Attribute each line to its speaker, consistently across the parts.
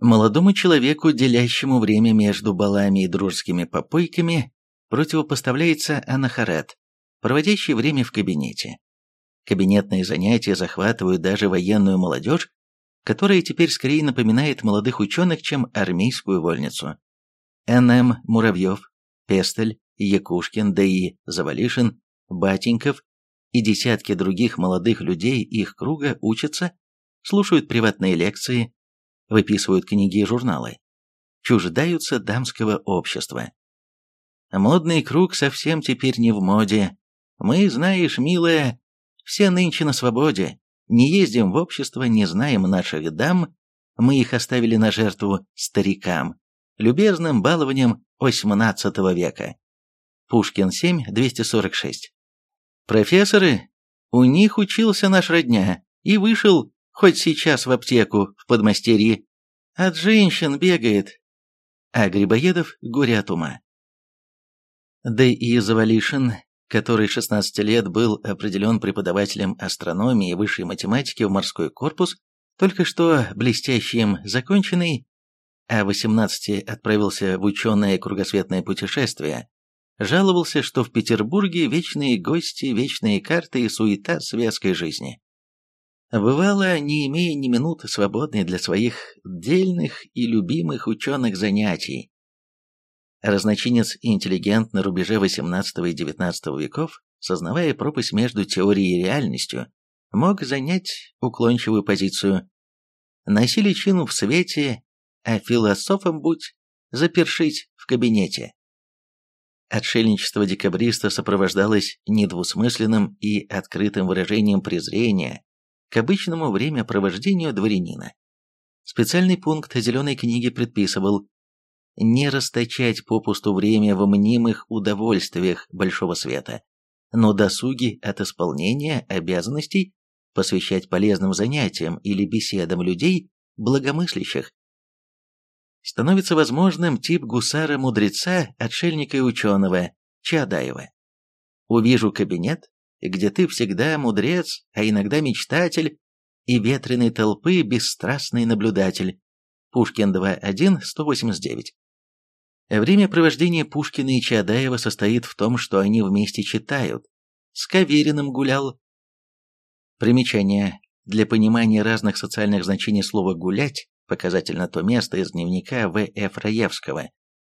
Speaker 1: Молодому человеку, делящему время между балами и дружескими попойками, противопоставляется анахарет, проводящий время в кабинете. Кабинетные занятия захватывают даже военную молодежь, которая теперь скорее напоминает молодых ученых, чем армейскую вольницу. Н.М. Муравьев, Пестель, Якушкин, да и Завалишин, Батеньков и десятки других молодых людей их круга учатся, слушают приватные лекции, выписывают книги и журналы, чуждаются дамского общества. Модный круг совсем теперь не в моде. Мы, знаешь, милая, все нынче на свободе, не ездим в общество, не знаем наших дам, мы их оставили на жертву старикам, любезным балованием XVIII века. Пушкин 7, 246. Профессоры, у них учился наш родня и вышел хоть сейчас в аптеку в подмастерье. От женщин бегает. А Грибоедов горе от ума. Да и Завалишин, который 16 лет был определен преподавателем астрономии и высшей математики в морской корпус, только что блестящим законченный, а 18 отправился в ученое кругосветное путешествие, жаловался, что в Петербурге вечные гости, вечные карты и суета светской жизни. Бывало, не имея ни минуты свободной для своих дельных и любимых ученых занятий. Разночинец интеллигент на рубеже XVIII и XIX веков, сознавая пропасть между теорией и реальностью, мог занять уклончивую позицию. Носи личину в свете, а философом будь, запершить в кабинете. Отшельничество декабриста сопровождалось недвусмысленным и открытым выражением презрения к обычному времяпровождению дворянина. Специальный пункт Зеленой книги предписывал не расточать попусту время в мнимых удовольствиях большого света, но досуги от исполнения обязанностей посвящать полезным занятиям или беседам людей, благомыслящих, становится возможным тип гусара-мудреца, отшельника и ученого, Чадаева. Увижу кабинет, где ты всегда мудрец, а иногда мечтатель, и ветреной толпы бесстрастный наблюдатель. Пушкин 2.1, 189. Время провождения Пушкина и Чадаева состоит в том, что они вместе читают. С Кавериным гулял. Примечание. Для понимания разных социальных значений слова «гулять» Показательно то место из дневника В.Ф. Раевского,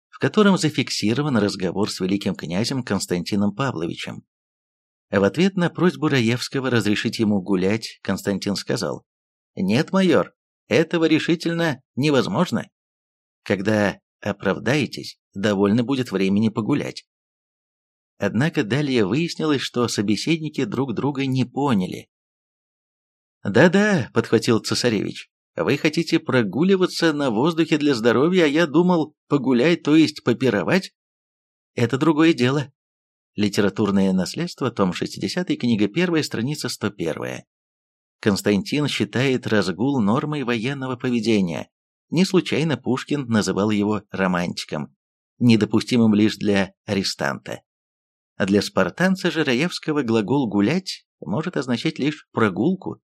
Speaker 1: в котором зафиксирован разговор с великим князем Константином Павловичем. В ответ на просьбу Раевского разрешить ему гулять, Константин сказал, «Нет, майор, этого решительно невозможно. Когда оправдаетесь, довольно будет времени погулять». Однако далее выяснилось, что собеседники друг друга не поняли. «Да-да», — подхватил цесаревич, вы хотите прогуливаться на воздухе для здоровья, а я думал погулять, то есть попировать? Это другое дело. Литературное наследство, том 60, книга 1, страница 101. Константин считает разгул нормой военного поведения. Не случайно Пушкин называл его романтиком, недопустимым лишь для арестанта. А для спартанца же Раевского глагол «гулять» может означать лишь прогулку.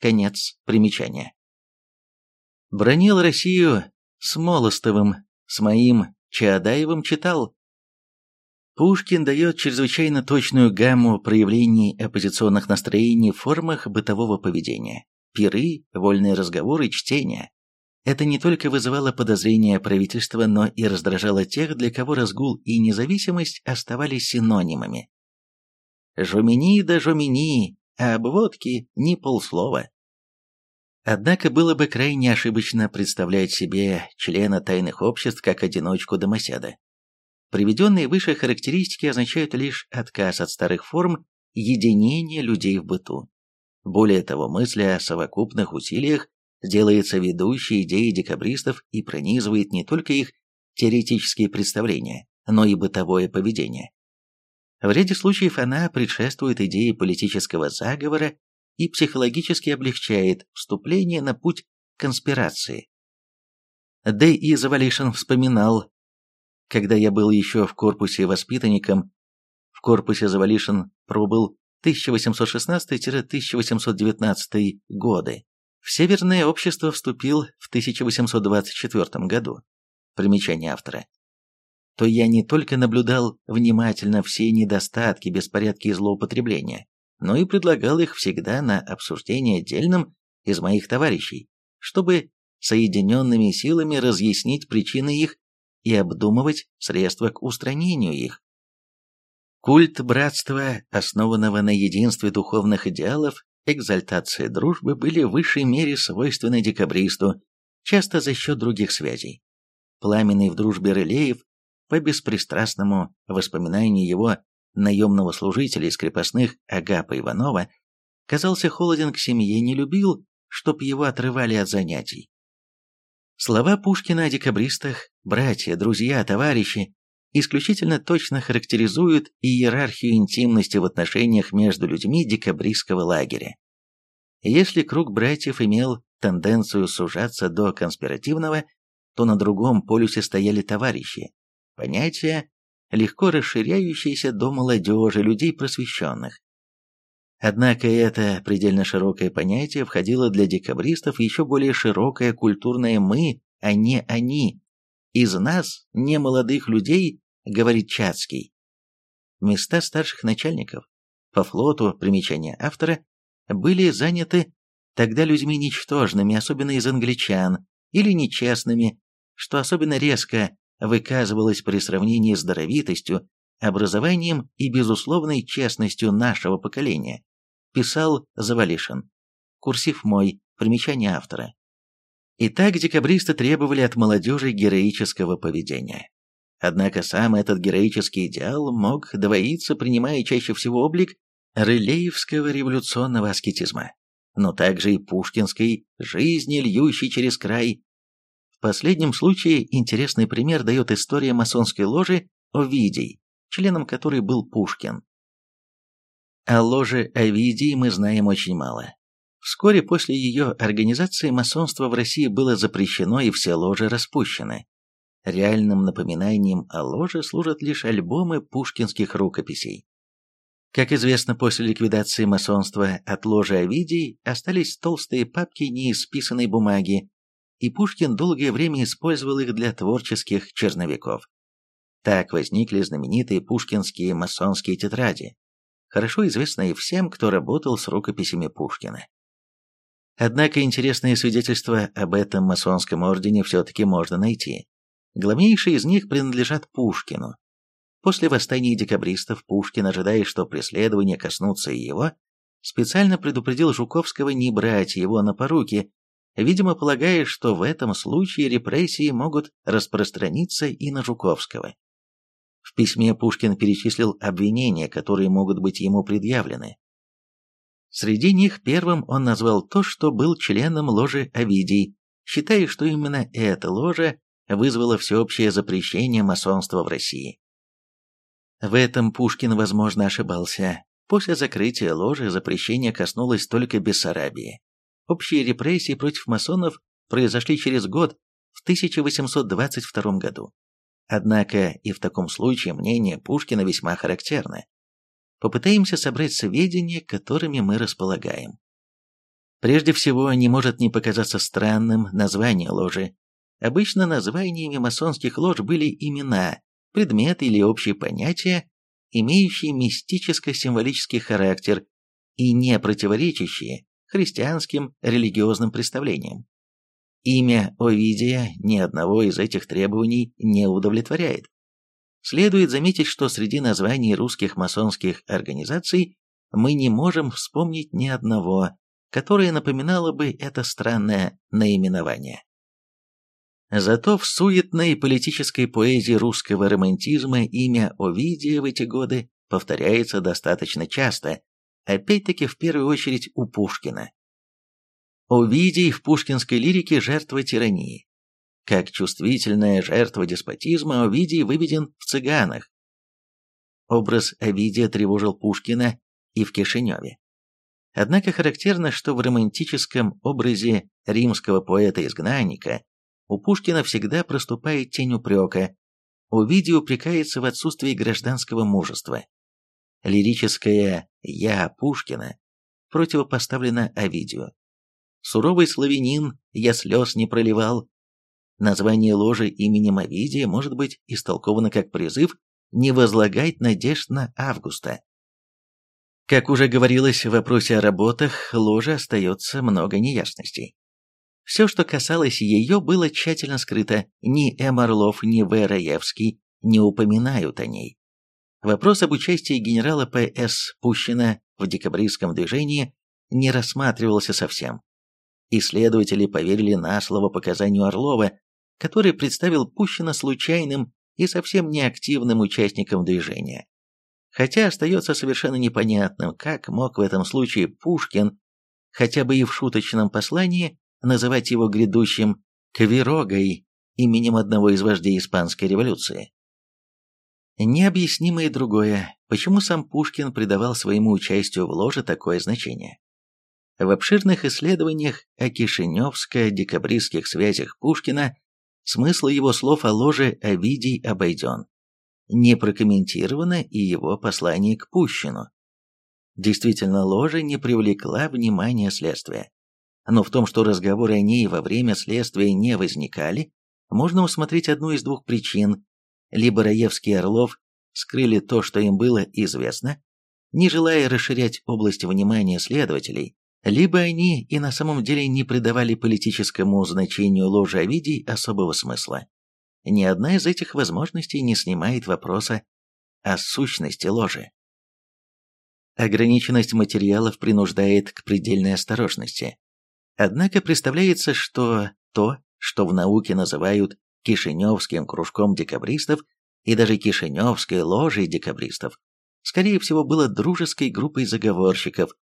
Speaker 1: Конец примечания. Бронил Россию с Молостовым, с моим Чаадаевым читал. Пушкин дает чрезвычайно точную гамму проявлений оппозиционных настроений в формах бытового поведения. Пиры, вольные разговоры, чтения. Это не только вызывало подозрения правительства, но и раздражало тех, для кого разгул и независимость оставались синонимами. Жумини да жумини, а об водке ни полслова. Однако было бы крайне ошибочно представлять себе члена тайных обществ как одиночку-домоседа. Приведенные выше характеристики означают лишь отказ от старых форм единения людей в быту. Более того, мысль о совокупных усилиях сделается ведущей идеей декабристов и пронизывает не только их теоретические представления, но и бытовое поведение. В ряде случаев она предшествует идее политического заговора и психологически облегчает вступление на путь конспирации. Да и Завалишин вспоминал, когда я был еще в корпусе воспитанником, в корпусе Завалишин пробыл 1816-1819 годы, В Северное общество вступил в 1824 году. Примечание автора. То я не только наблюдал внимательно все недостатки, беспорядки и злоупотребления, но и предлагал их всегда на обсуждение отдельным из моих товарищей, чтобы соединенными силами разъяснить причины их и обдумывать средства к устранению их. Культ братства, основанного на единстве духовных идеалов, экзальтация дружбы были в высшей мере свойственны декабристу, часто за счет других связей. Пламенный в дружбе Рылеев, по беспристрастному воспоминанию его наемного служителя из крепостных Агапа Иванова, казался холоден к семье, не любил, чтоб его отрывали от занятий. Слова Пушкина о декабристах, братья, друзья, товарищи, исключительно точно характеризуют иерархию интимности в отношениях между людьми декабристского лагеря. Если круг братьев имел тенденцию сужаться до конспиративного, то на другом полюсе стояли товарищи, понятия, легко расширяющиеся до молодежи, людей просвещенных. Однако это предельно широкое понятие входило для декабристов еще более широкое культурное «мы», а не «они». Из нас, не молодых людей, говорит Чацкий. Места старших начальников по флоту, примечание автора, были заняты тогда людьми ничтожными, особенно из англичан, или нечестными, что особенно резко выказывалось при сравнении с даровитостью, образованием и безусловной честностью нашего поколения писал Завалишин. Курсив мой, примечание автора. Итак, декабристы требовали от молодежи героического поведения. Однако сам этот героический идеал мог двоиться, принимая чаще всего облик рылеевского революционного аскетизма, но также и пушкинской жизни, льющей через край. В последнем случае интересный пример дает история масонской ложи Овидий, членом которой был Пушкин. О ложе Овидии мы знаем очень мало. Вскоре после ее организации масонство в России было запрещено и все ложи распущены. Реальным напоминанием о ложе служат лишь альбомы пушкинских рукописей. Как известно, после ликвидации масонства от ложи Овидий остались толстые папки неисписанной бумаги, и Пушкин долгое время использовал их для творческих черновиков. Так возникли знаменитые пушкинские масонские тетради, хорошо известные всем, кто работал с рукописями Пушкина. Однако интересные свидетельства об этом масонском ордене все-таки можно найти. Главнейшие из них принадлежат Пушкину. После восстания декабристов Пушкин, ожидая, что преследования коснутся и его, специально предупредил Жуковского не брать его на поруки, видимо, полагая, что в этом случае репрессии могут распространиться и на Жуковского. В письме Пушкин перечислил обвинения, которые могут быть ему предъявлены. Среди них первым он назвал то, что был членом ложи Овидий, считая, что именно эта ложа вызвала всеобщее запрещение масонства в России. В этом Пушкин, возможно, ошибался. После закрытия ложи запрещение коснулось только Бессарабии. Общие репрессии против масонов произошли через год, в 1822 году. Однако и в таком случае мнение Пушкина весьма характерно. Попытаемся собрать сведения, которыми мы располагаем. Прежде всего, не может не показаться странным название ложи. Обычно названиями масонских лож были имена, предметы или общие понятия, имеющие мистическо-символический характер и не противоречащие христианским религиозным представлениям. Имя Овидия ни одного из этих требований не удовлетворяет. Следует заметить, что среди названий русских масонских организаций мы не можем вспомнить ни одного, которое напоминало бы это странное наименование. Зато в суетной политической поэзии русского романтизма имя Овидия в эти годы повторяется достаточно часто, опять-таки в первую очередь у Пушкина. Овидий в пушкинской лирике жертва тирании. Как чувствительная жертва деспотизма, Овидий выведен в «Цыганах». Образ Овидия тревожил Пушкина и в Кишиневе. Однако характерно, что в романтическом образе римского поэта-изгнанника у Пушкина всегда проступает тень упрека. Овидий упрекается в отсутствии гражданского мужества. Лирическое «я» Пушкина противопоставлено Овидию. суровый славянин, я слез не проливал. Название ложи именем Овидия может быть истолковано как призыв не возлагать надежд на Августа. Как уже говорилось в вопросе о работах, ложи остается много неясностей. Все, что касалось ее, было тщательно скрыто. Ни М. Орлов, ни В. Раевский не упоминают о ней. Вопрос об участии генерала П.С. Пущина в декабристском движении не рассматривался совсем. Исследователи поверили на слово показанию Орлова, который представил Пущина случайным и совсем неактивным участником движения. Хотя остается совершенно непонятным, как мог в этом случае Пушкин, хотя бы и в шуточном послании, называть его грядущим «Квирогой» именем одного из вождей Испанской революции. Необъяснимо и другое, почему сам Пушкин придавал своему участию в ложе такое значение. В обширных исследованиях о кишиневско-декабристских связях Пушкина смысл его слов о ложе Овидий обойден. Не прокомментировано и его послание к Пущину. Действительно, ложа не привлекла внимания следствия. Но в том, что разговоры о ней во время следствия не возникали, можно усмотреть одну из двух причин. Либо Раевский и Орлов скрыли то, что им было известно, не желая расширять область внимания следователей, либо они и на самом деле не придавали политическому значению ложи Овидий особого смысла. Ни одна из этих возможностей не снимает вопроса о сущности ложи. Ограниченность материалов принуждает к предельной осторожности. Однако представляется, что то, что в науке называют Кишиневским кружком декабристов и даже Кишиневской ложей декабристов, скорее всего было дружеской группой заговорщиков,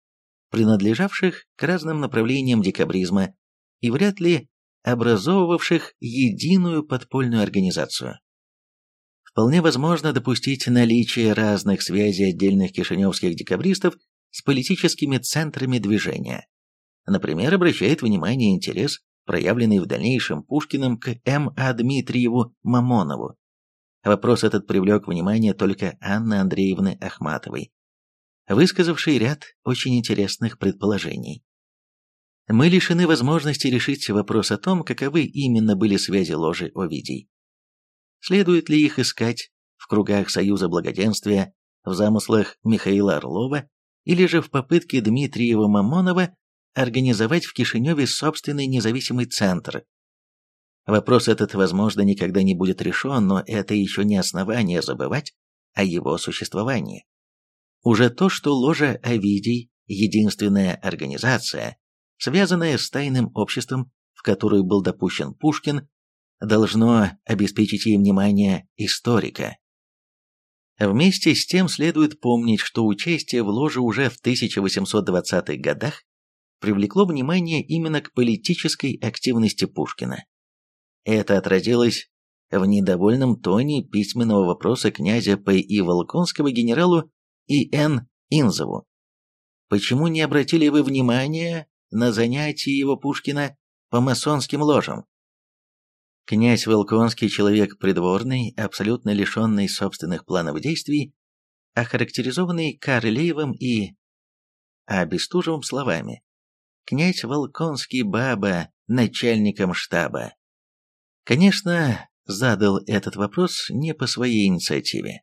Speaker 1: принадлежавших к разным направлениям декабризма и вряд ли образовывавших единую подпольную организацию. Вполне возможно допустить наличие разных связей отдельных кишиневских декабристов с политическими центрами движения. Например, обращает внимание интерес, проявленный в дальнейшем Пушкиным к М.А. Дмитриеву Мамонову. Вопрос этот привлек внимание только Анны Андреевны Ахматовой, высказавшей ряд очень интересных предположений. Мы лишены возможности решить вопрос о том, каковы именно были связи ложи Овидий. Следует ли их искать в кругах Союза Благоденствия, в замыслах Михаила Орлова или же в попытке Дмитриева-Мамонова организовать в Кишиневе собственный независимый центр. Вопрос этот, возможно, никогда не будет решен, но это еще не основание забывать о его существовании. Уже то, что ложа Овидий – единственная организация, связанная с тайным обществом, в которую был допущен Пушкин, должно обеспечить ей внимание историка. Вместе с тем следует помнить, что участие в ложе уже в 1820-х годах привлекло внимание именно к политической активности Пушкина. Это отразилось в недовольном тоне письменного вопроса князя П.И. Волконского генералу И.Н. Инзову. Почему не обратили вы внимания на занятия его Пушкина по масонским ложам? Князь Волконский, человек придворный, абсолютно лишенный собственных планов действий, охарактеризованный Карлеевым и а Бестужевым словами князь Волконский Баба начальником штаба. Конечно, задал этот вопрос не по своей инициативе.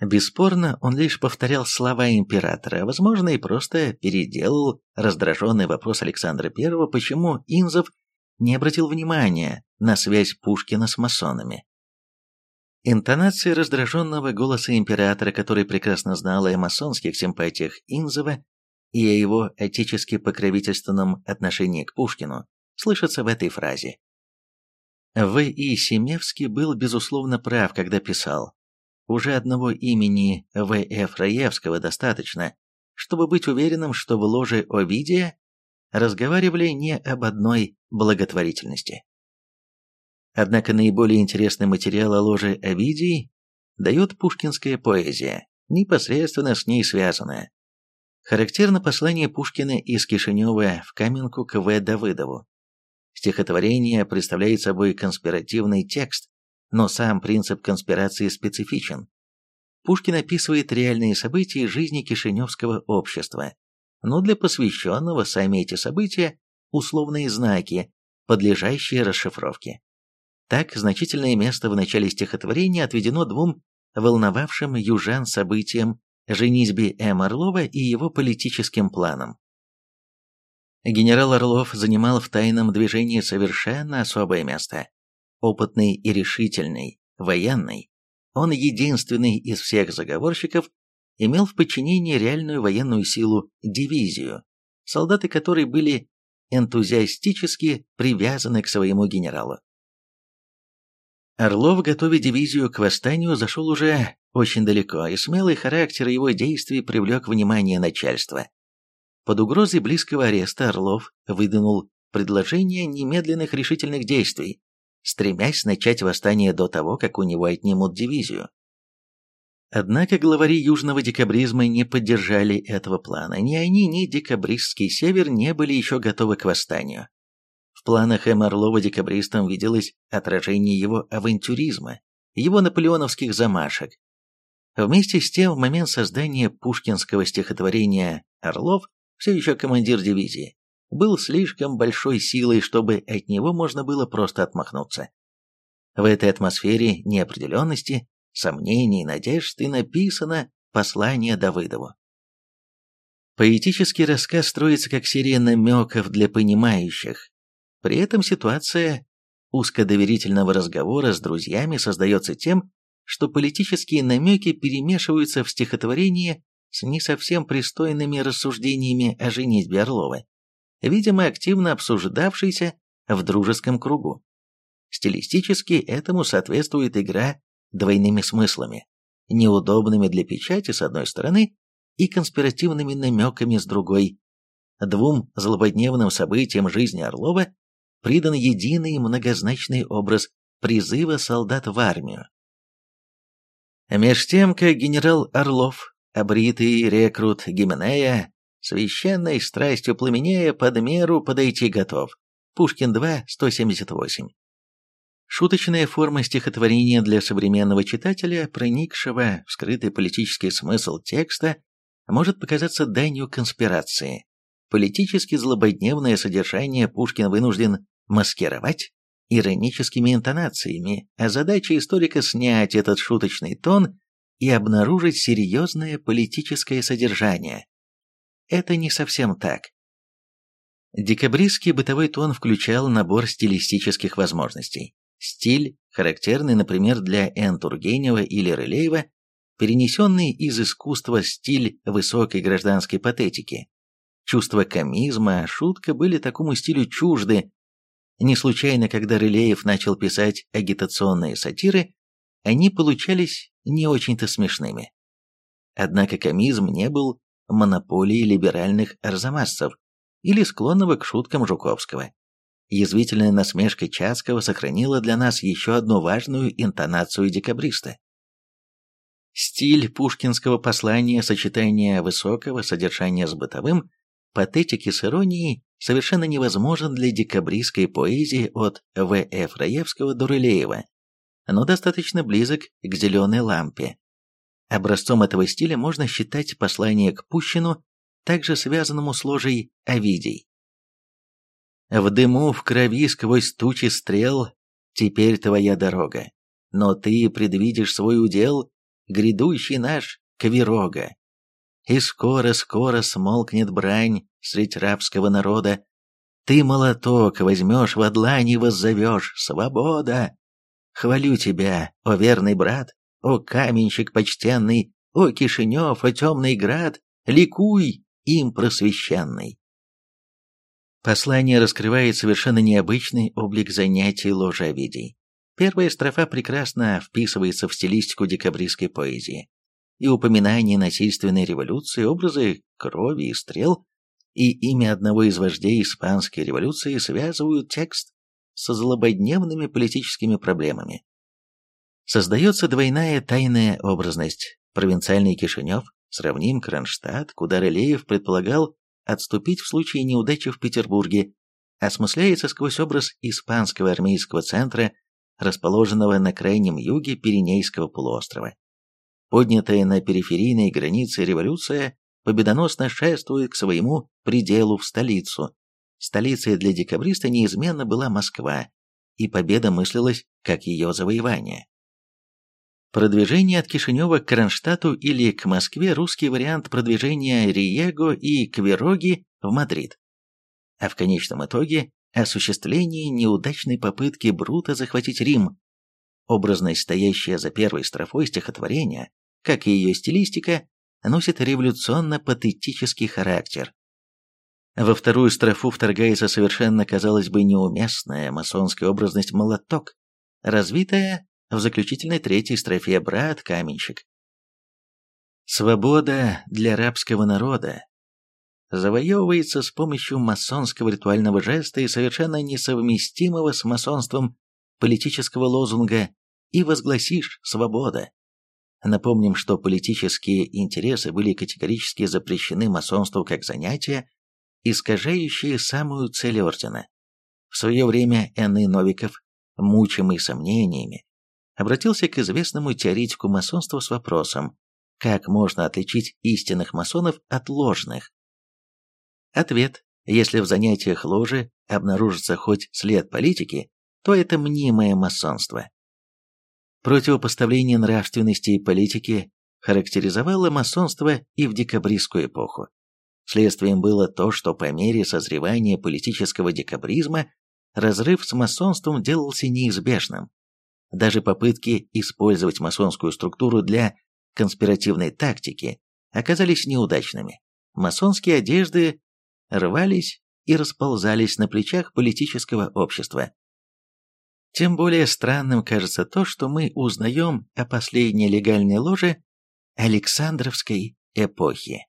Speaker 1: Бесспорно, он лишь повторял слова императора, а возможно и просто переделал раздраженный вопрос Александра I, почему Инзов не обратил внимания на связь Пушкина с масонами. Интонации раздраженного голоса императора, который прекрасно знал о масонских симпатиях Инзова, и о его отечески-покровительственном отношении к Пушкину слышатся в этой фразе. В. И. Семевский был, безусловно, прав, когда писал «Уже одного имени В. Ф. Раевского достаточно, чтобы быть уверенным, что в ложе Овидия разговаривали не об одной благотворительности». Однако наиболее интересный материал о ложе Овидии дает пушкинская поэзия, непосредственно с ней связанная. Характерно послание Пушкина из Кишинева в Каменку к В. Давыдову. Стихотворение представляет собой конспиративный текст, но сам принцип конспирации специфичен. Пушкин описывает реальные события жизни кишиневского общества, но для посвященного сами эти события – условные знаки, подлежащие расшифровке. Так, значительное место в начале стихотворения отведено двум волновавшим южан событиям женитьбе М. Орлова и его политическим планам. Генерал Орлов занимал в тайном движении совершенно особое место. Опытный и решительный, военный, он единственный из всех заговорщиков имел в подчинении реальную военную силу, дивизию, солдаты которой были энтузиастически привязаны к своему генералу. Орлов, готовя дивизию к восстанию, зашел уже очень далеко, и смелый характер его действий привлек внимание начальства. Под угрозой близкого ареста Орлов выдвинул предложение немедленных решительных действий, стремясь начать восстание до того, как у него отнимут дивизию. Однако главари южного декабризма не поддержали этого плана. Ни они, ни декабристский север не были еще готовы к восстанию. В планах М. Орлова декабристам виделось отражение его авантюризма, его наполеоновских замашек. Вместе с тем, в момент создания пушкинского стихотворения «Орлов» все еще командир дивизии, был слишком большой силой, чтобы от него можно было просто отмахнуться. В этой атмосфере неопределенности, сомнений, и надежд и написано послание Давыдову. Поэтический рассказ строится как серия намеков для понимающих, при этом ситуация узкодоверительного разговора с друзьями создается тем, что политические намеки перемешиваются в стихотворении с не совсем пристойными рассуждениями о женитьбе Орлова, видимо, активно обсуждавшейся в дружеском кругу. Стилистически этому соответствует игра двойными смыслами, неудобными для печати с одной стороны и конспиративными намеками с другой. Двум злободневным событиям жизни Орлова придан единый многозначный образ призыва солдат в армию. Меж тем, как генерал Орлов, обритый рекрут Гименея, священной страстью пламенея под меру подойти готов. Пушкин 2, 178. Шуточная форма стихотворения для современного читателя, проникшего в скрытый политический смысл текста, может показаться данью конспирации. Политически злободневное содержание Пушкин вынужден маскировать ироническими интонациями, а задача историка снять этот шуточный тон и обнаружить серьезное политическое содержание. Это не совсем так. Декабристский бытовой тон включал набор стилистических возможностей. Стиль, характерный, например, для Н. Или Рылеева, перенесенный из искусства стиль высокой гражданской патетики. Чувство комизма, шутка были такому стилю чужды, не случайно, когда Рылеев начал писать агитационные сатиры, они получались не очень-то смешными. Однако комизм не был монополией либеральных арзамасцев или склонного к шуткам Жуковского. Язвительная насмешка Чацкого сохранила для нас еще одну важную интонацию декабриста. Стиль пушкинского послания, сочетание высокого содержания с бытовым, патетики с иронией совершенно невозможен для декабристской поэзии от В. Ф. Раевского до Рылеева, но достаточно близок к «Зеленой лампе». Образцом этого стиля можно считать послание к Пущину, также связанному с ложей Овидий. «В дыму, в крови, сквозь тучи стрел, теперь твоя дорога, но ты предвидишь свой удел, грядущий наш Квирога. И скоро-скоро смолкнет брань средь рабского народа. Ты молоток возьмешь в длань и воззовешь «Свобода!» Хвалю тебя, о верный брат, о каменщик почтенный, о Кишинев, о темный град, ликуй, им просвещенный. Послание раскрывает совершенно необычный облик занятий ложеовидий. Первая строфа прекрасно вписывается в стилистику декабристской поэзии и упоминание насильственной революции, образы крови и стрел, и имя одного из вождей испанской революции связывают текст со злободневными политическими проблемами. Создается двойная тайная образность. Провинциальный Кишинев сравним Кронштадт, куда Рылеев предполагал отступить в случае неудачи в Петербурге, осмысляется сквозь образ испанского армейского центра, расположенного на крайнем юге Пиренейского полуострова. Поднятая на периферийной границе революция победоносно шествует к своему пределу в столицу. Столицей для декабриста неизменно была Москва, и победа мыслилась как ее завоевание. Продвижение от Кишинева к Кронштадту или к Москве – русский вариант продвижения Риего и Квероги в Мадрид. А в конечном итоге – осуществление неудачной попытки Брута захватить Рим. Образность, стоящая за первой строфой стихотворения, как и ее стилистика, носит революционно-патетический характер. Во вторую строфу вторгается совершенно, казалось бы, неуместная масонская образность «молоток», развитая в заключительной третьей строфе «Брат Каменщик». Свобода для рабского народа завоевывается с помощью масонского ритуального жеста и совершенно несовместимого с масонством политического лозунга «И возгласишь свобода». Напомним, что политические интересы были категорически запрещены масонству как занятие, искажающее самую цель ордена. В свое время Н.И. Новиков, мучимый сомнениями, обратился к известному теоретику масонства с вопросом, как можно отличить истинных масонов от ложных. Ответ. Если в занятиях ложи обнаружится хоть след политики, то это мнимое масонство. Противопоставление нравственности и политики характеризовало масонство и в декабристскую эпоху. Следствием было то, что по мере созревания политического декабризма разрыв с масонством делался неизбежным. Даже попытки использовать масонскую структуру для конспиративной тактики оказались неудачными. Масонские одежды рвались и расползались на плечах политического общества. Тем более странным кажется то, что мы узнаем о последней легальной ложе Александровской эпохи.